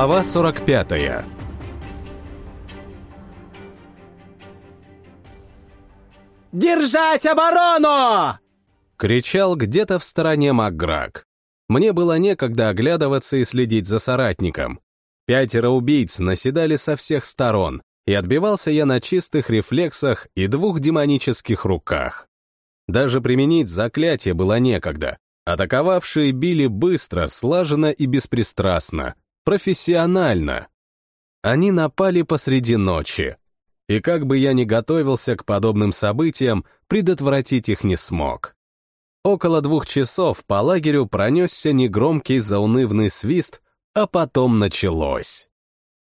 Глава 45 «Держать оборону!» — кричал где-то в стороне Макграк. Мне было некогда оглядываться и следить за соратником. Пятеро убийц наседали со всех сторон, и отбивался я на чистых рефлексах и двух демонических руках. Даже применить заклятие было некогда. Атаковавшие били быстро, слаженно и беспристрастно, профессионально. Они напали посреди ночи. И как бы я ни готовился к подобным событиям, предотвратить их не смог. Около двух часов по лагерю пронесся негромкий заунывный свист, а потом началось.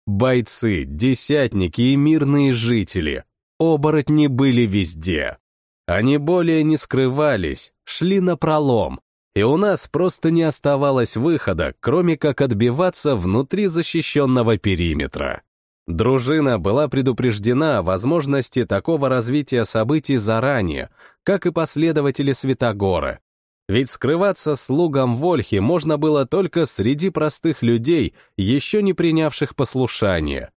Бойцы, десятники и мирные жители, оборотни были везде. Они более не скрывались, шли на пролом, и у нас просто не оставалось выхода, кроме как отбиваться внутри защищенного периметра. Дружина была предупреждена о возможности такого развития событий заранее, как и последователи Святогора. Ведь скрываться слугам Вольхи можно было только среди простых людей, еще не принявших послушание.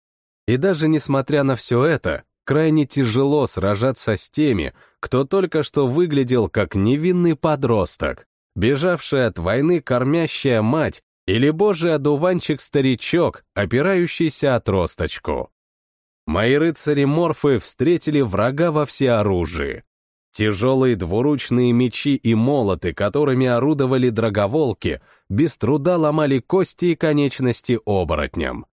И даже несмотря на все это, крайне тяжело сражаться с теми, кто только что выглядел как невинный подросток, бежавшая от войны кормящая мать или божий одуванчик-старичок, опирающийся от росточку. Мои рыцари-морфы встретили врага во всеоружии. Тяжелые двуручные мечи и молоты, которыми орудовали драговолки, без труда ломали кости и конечности оборотням.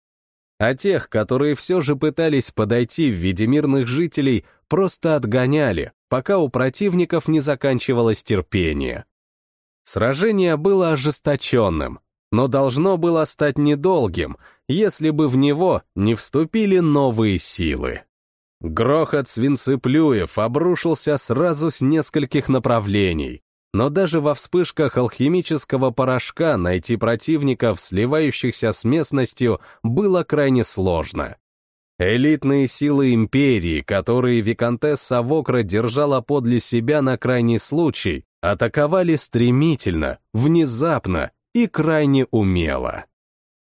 А тех, которые все же пытались подойти в виде мирных жителей, просто отгоняли, пока у противников не заканчивалось терпение. Сражение было ожесточенным, но должно было стать недолгим, если бы в него не вступили новые силы. Грохот свинцеплюев обрушился сразу с нескольких направлений, но даже во вспышках алхимического порошка найти противников, сливающихся с местностью, было крайне сложно. Элитные силы империи, которые Викантесса Вокра держала подле себя на крайний случай, атаковали стремительно, внезапно и крайне умело.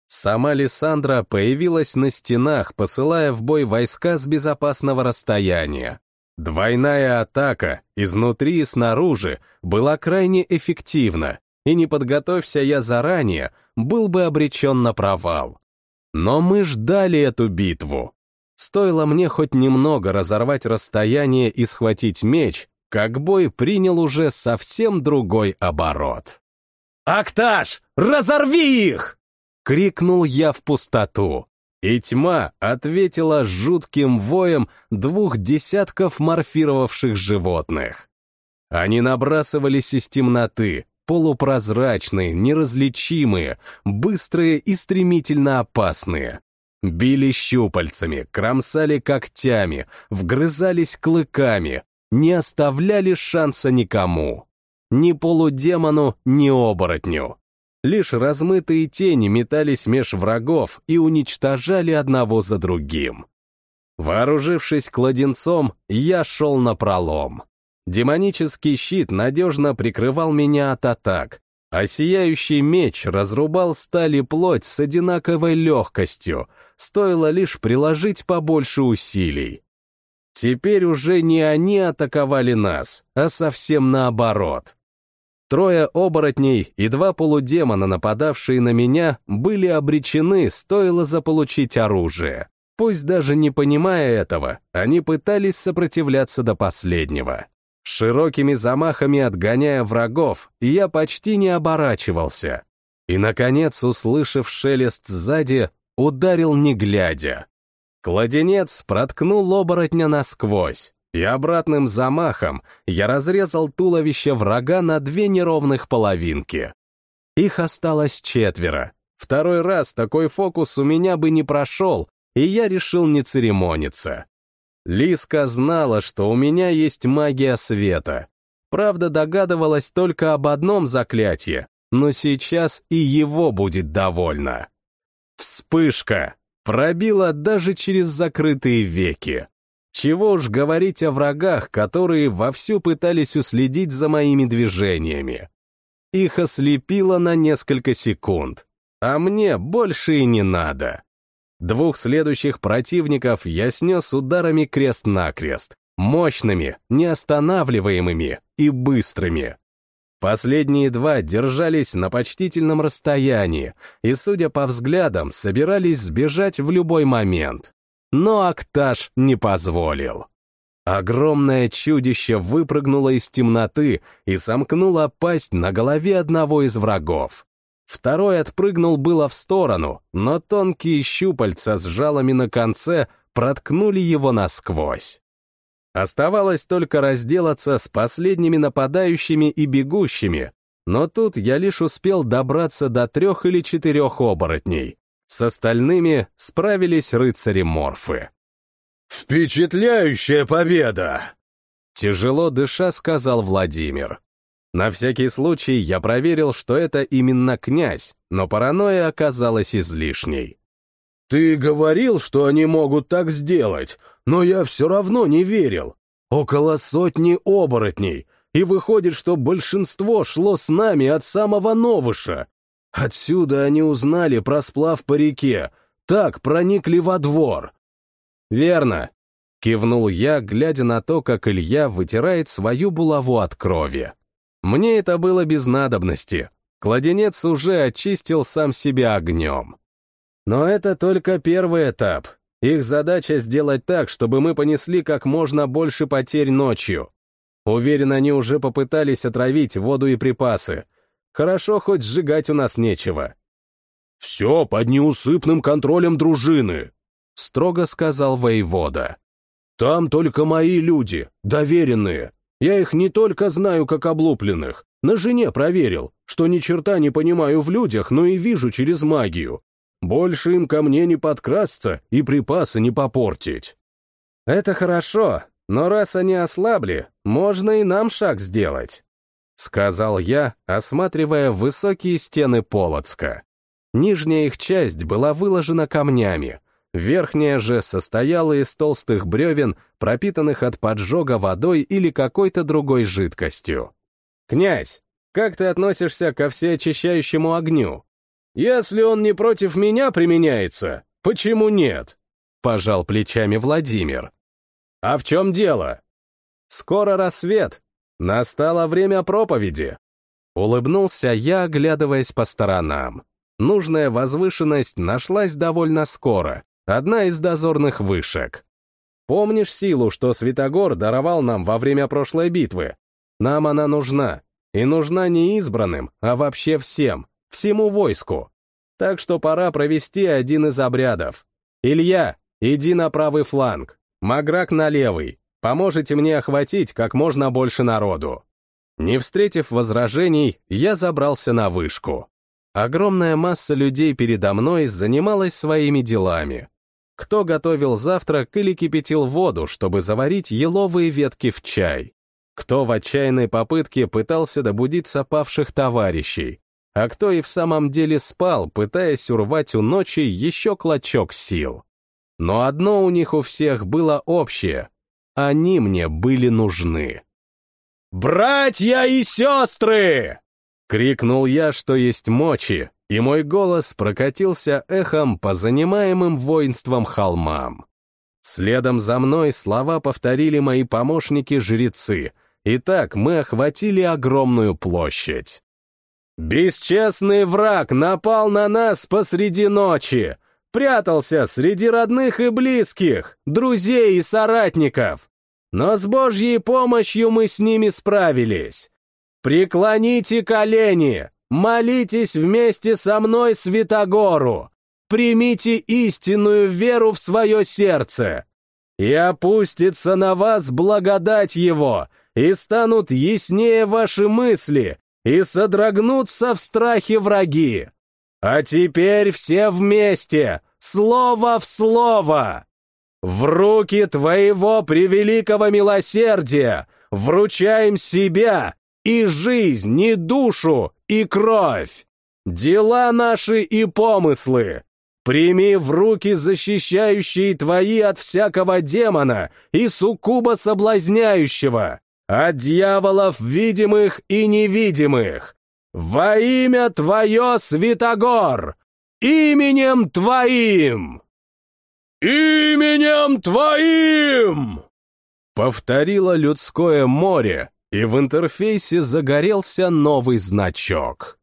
Сама Лиссандра появилась на стенах, посылая в бой войска с безопасного расстояния. Двойная атака, изнутри и снаружи, была крайне эффективна, и не подготовься я заранее, был бы обречен на провал. Но мы ждали эту битву. Стоило мне хоть немного разорвать расстояние и схватить меч, как бой принял уже совсем другой оборот. «Акташ, разорви их!» — крикнул я в пустоту. И тьма ответила жутким воем двух десятков морфировавших животных. Они набрасывались из темноты, полупрозрачные, неразличимые, быстрые и стремительно опасные. Били щупальцами, кромсали когтями, вгрызались клыками, не оставляли шанса никому. Ни полудемону, ни оборотню. Лишь размытые тени метались меж врагов и уничтожали одного за другим. Вооружившись кладенцом, я шел на пролом. Демонический щит надежно прикрывал меня от атак, а сияющий меч разрубал сталь и плоть с одинаковой легкостью, стоило лишь приложить побольше усилий. Теперь уже не они атаковали нас, а совсем наоборот. Трое оборотней и два полудемона, нападавшие на меня, были обречены, стоило заполучить оружие. Пусть даже не понимая этого, они пытались сопротивляться до последнего. Широкими замахами отгоняя врагов, я почти не оборачивался. И, наконец, услышав шелест сзади, ударил не глядя. Кладенец проткнул оборотня насквозь, и обратным замахом я разрезал туловище врага на две неровных половинки. Их осталось четверо. Второй раз такой фокус у меня бы не прошел, и я решил не церемониться. Лиска знала, что у меня есть магия света. Правда, догадывалась только об одном заклятии, но сейчас и его будет довольно. Вспышка! пробила даже через закрытые веки. Чего уж говорить о врагах, которые вовсю пытались уследить за моими движениями. Их ослепило на несколько секунд. а мне больше и не надо. Двух следующих противников я снес ударами крест-накрест, мощными, неостанавливаемыми и быстрыми. Последние два держались на почтительном расстоянии и, судя по взглядам, собирались сбежать в любой момент. Но Акташ не позволил. Огромное чудище выпрыгнуло из темноты и сомкнуло пасть на голове одного из врагов. Второй отпрыгнул было в сторону, но тонкие щупальца с жалами на конце проткнули его насквозь. Оставалось только разделаться с последними нападающими и бегущими, но тут я лишь успел добраться до трех или четырех оборотней. С остальными справились рыцари-морфы. «Впечатляющая победа!» Тяжело дыша сказал Владимир. На всякий случай я проверил, что это именно князь, но паранойя оказалась излишней. «Ты говорил, что они могут так сделать, но я все равно не верил. Около сотни оборотней, и выходит, что большинство шло с нами от самого Новыша. Отсюда они узнали про сплав по реке, так проникли во двор». «Верно», — кивнул я, глядя на то, как Илья вытирает свою булаву от крови. Мне это было без надобности. Кладенец уже очистил сам себя огнем. Но это только первый этап. Их задача сделать так, чтобы мы понесли как можно больше потерь ночью. Уверен, они уже попытались отравить воду и припасы. Хорошо, хоть сжигать у нас нечего. «Все под неусыпным контролем дружины», — строго сказал воевода. «Там только мои люди, доверенные, я их не только знаю как облупленных, на жене проверил, что ни черта не понимаю в людях, но и вижу через магию. Больше им ко мне не подкрасться и припасы не попортить. Это хорошо, но раз они ослабли, можно и нам шаг сделать. Сказал я, осматривая высокие стены Полоцка. Нижняя их часть была выложена камнями, Верхняя же состояла из толстых бревен, пропитанных от поджога водой или какой-то другой жидкостью. «Князь, как ты относишься ко всеочищающему огню? Если он не против меня применяется, почему нет?» — пожал плечами Владимир. «А в чем дело?» «Скоро рассвет. Настало время проповеди». Улыбнулся я, оглядываясь по сторонам. Нужная возвышенность нашлась довольно скоро, одна из дозорных вышек. Помнишь силу, что Святогор даровал нам во время прошлой битвы? Нам она нужна. И нужна не избранным, а вообще всем, всему войску. Так что пора провести один из обрядов. Илья, иди на правый фланг, Маграк на левый. Поможете мне охватить как можно больше народу. Не встретив возражений, я забрался на вышку. Огромная масса людей передо мной занималась своими делами. Кто готовил завтрак или кипятил воду, чтобы заварить еловые ветки в чай. Кто в отчаянной попытке пытался добудиться павших товарищей. А кто и в самом деле спал, пытаясь урвать у ночи еще клочок сил. Но одно у них у всех было общее. Они мне были нужны. «Братья и сестры!» Крикнул я, что есть мочи, и мой голос прокатился эхом по занимаемым воинством холмам. Следом за мной слова повторили мои помощники-жрецы, и так мы охватили огромную площадь. «Бесчестный враг напал на нас посреди ночи, прятался среди родных и близких, друзей и соратников. Но с Божьей помощью мы с ними справились. Преклоните колени, молитесь вместе со мной Святогору, примите истинную веру в свое сердце, и опустится на вас благодать Его, и станут яснее ваши мысли, и содрогнутся в страхе враги. А теперь все вместе, слово в слово. В руки Твоего превеликого милосердия вручаем себя и жизнь, и душу, и кровь. Дела наши и помыслы. Прими в руки защищающие твои от всякого демона и суккуба соблазняющего, от дьяволов видимых и невидимых. Во имя Твое, Святогор, Именем твоим!» «Именем твоим!» Повторило людское море, и в интерфейсе загорелся новый значок.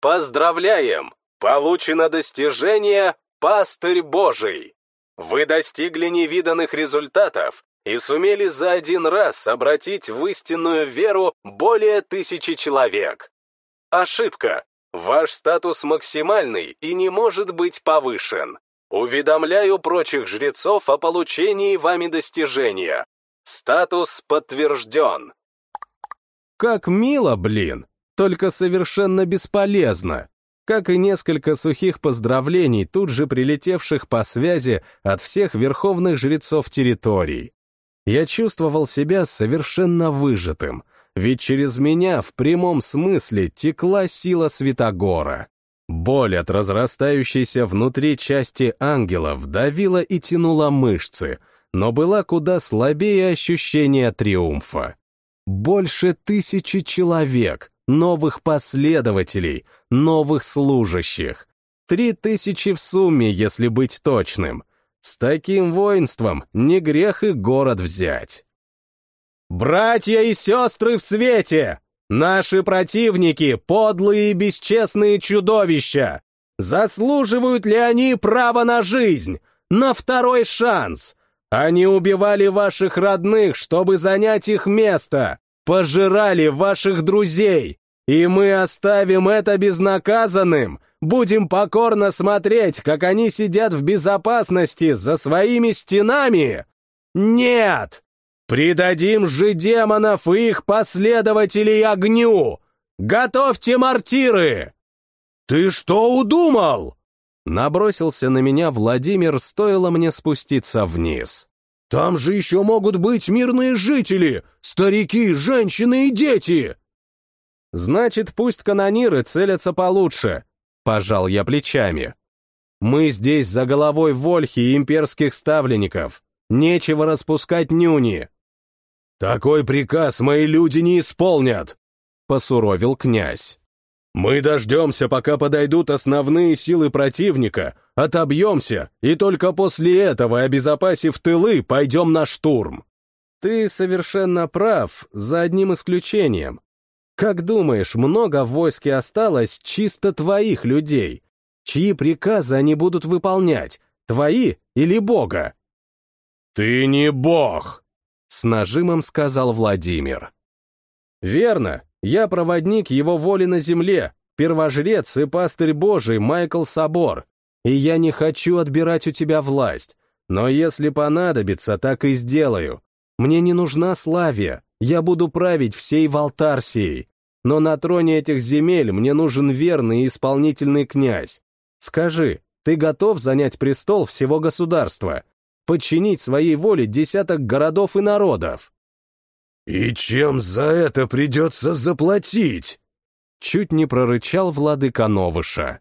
Поздравляем! Получено достижение «Пастырь Божий». Вы достигли невиданных результатов и сумели за один раз обратить в истинную веру более тысячи человек. Ошибка. Ваш статус максимальный и не может быть повышен. Уведомляю прочих жрецов о получении вами достижения. Статус подтвержден. Как мило, блин, только совершенно бесполезно. Как и несколько сухих поздравлений, тут же прилетевших по связи от всех верховных жрецов территорий. Я чувствовал себя совершенно выжатым, ведь через меня в прямом смысле текла сила Святогора. Боль от разрастающейся внутри части ангелов давила и тянула мышцы, но была куда слабее ощущение триумфа. Больше тысячи человек, новых последователей, новых служащих. Три тысячи в сумме, если быть точным. С таким воинством не грех и город взять. «Братья и сестры в свете! Наши противники — подлые и бесчестные чудовища! Заслуживают ли они право на жизнь, на второй шанс? Они убивали ваших родных, чтобы занять их место, пожирали ваших друзей, и мы оставим это безнаказанным, будем покорно смотреть, как они сидят в безопасности за своими стенами? Нет! Придадим же демонов и их последователей огню! Готовьте мортиры!» «Ты что удумал?» Набросился на меня Владимир, стоило мне спуститься вниз. «Там же еще могут быть мирные жители, старики, женщины и дети!» «Значит, пусть канониры целятся получше», — пожал я плечами. «Мы здесь за головой Вольхи и имперских ставленников. Нечего распускать нюни. «Такой приказ мои люди не исполнят!» — посуровил князь. «Мы дождемся, пока подойдут основные силы противника, отобьемся, и только после этого, обезопасив тылы, пойдем на штурм». «Ты совершенно прав, за одним исключением. Как думаешь, много в войске осталось чисто твоих людей? Чьи приказы они будут выполнять, твои или Бога?» «Ты не Бог!» с нажимом сказал Владимир. «Верно, я проводник его воли на земле, первожрец и пастырь Божий Майкл Собор, и я не хочу отбирать у тебя власть, но если понадобится, так и сделаю. Мне не нужна Славия, я буду править всей Валтарсией, но на троне этих земель мне нужен верный и исполнительный князь. Скажи, ты готов занять престол всего государства?» подчинить своей воле десяток городов и народов. «И чем за это придется заплатить?» Чуть не прорычал владыка Новыша.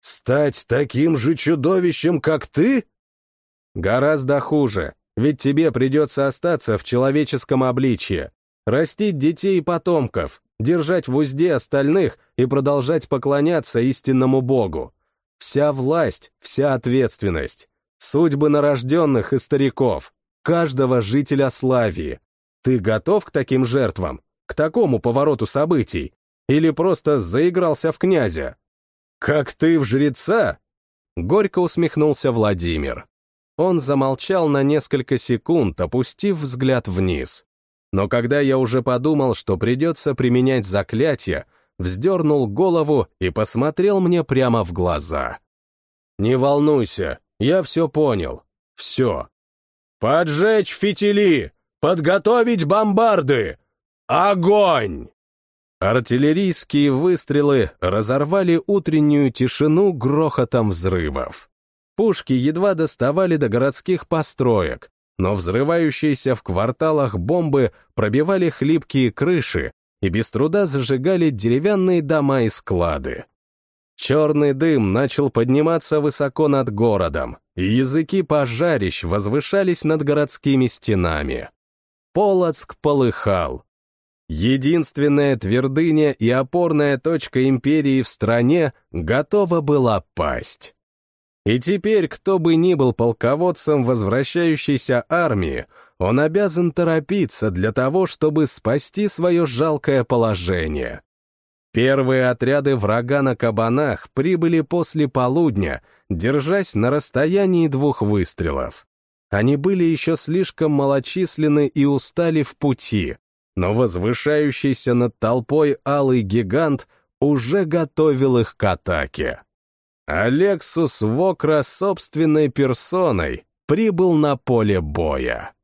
«Стать таким же чудовищем, как ты?» «Гораздо хуже, ведь тебе придется остаться в человеческом обличье, растить детей и потомков, держать в узде остальных и продолжать поклоняться истинному Богу. Вся власть, вся ответственность. Судьбы нарожденных и стариков, каждого жителя Славии. Ты готов к таким жертвам, к такому повороту событий? Или просто заигрался в князя? Как ты в жреца? Горько усмехнулся Владимир. Он замолчал на несколько секунд, опустив взгляд вниз. Но когда я уже подумал, что придется применять заклятие, вздернул голову и посмотрел мне прямо в глаза. «Не волнуйся, я все понял. Все. «Поджечь фитили! Подготовить бомбарды! Огонь!» Артиллерийские выстрелы разорвали утреннюю тишину грохотом взрывов. Пушки едва доставали до городских построек, но взрывающиеся в кварталах бомбы пробивали хлипкие крыши и без труда зажигали деревянные дома и склады. Черный дым начал подниматься высоко над городом, и языки пожарищ возвышались над городскими стенами. Полоцк полыхал. Единственная твердыня и опорная точка империи в стране готова была пасть. И теперь, кто бы ни был полководцем возвращающейся армии, он обязан торопиться для того, чтобы спасти свое жалкое положение. Первые отряды врага на кабанах прибыли после полудня, держась на расстоянии двух выстрелов. Они были еще слишком малочисленны и устали в пути, но возвышающийся над толпой алый гигант уже готовил их к атаке. Алексус Вокра собственной персоной прибыл на поле боя.